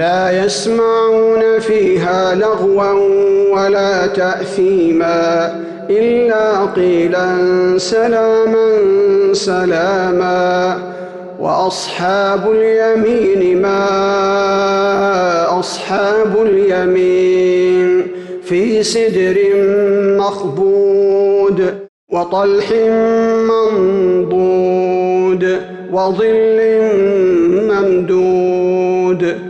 لا يسمعون فيها لغوا ولا تأثيما إلا قيلا سلاما سلاما وأصحاب اليمين ما أصحاب اليمين في سدر مخبود وطلح منضود وظل ممدود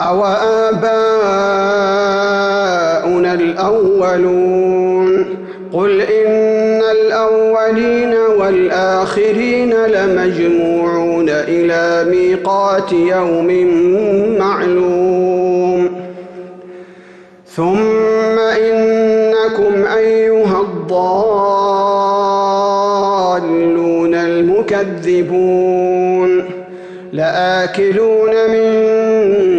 أوآباؤنا الأولون قل إن الأولين والآخرين لمجموعون إلى ميقات يوم معلوم ثم إنكم أيها الضالون المكذبون لآكلون من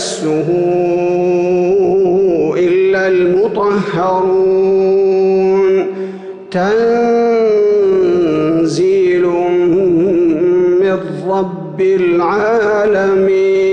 يمسه المطهرون. تنزيل من رب العالمين.